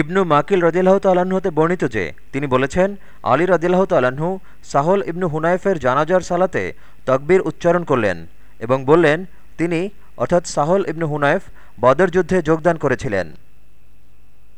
ইবনু মাকিল রদিল্লাহ তাল্লাহ্ন হতে বর্ণিত যে, তিনি বলেছেন, আলী রদিল্লাহ তাল্লাহ্ন সাহল ইবনু হুনাইফের জানাজার সালাতে তকবির উচ্চারণ করলেন এবং বললেন, তিনি, অর্থাৎ সাহল ইবনু হুনাইফ, বদর যুদ্ধে যোগদান করেছিলেন।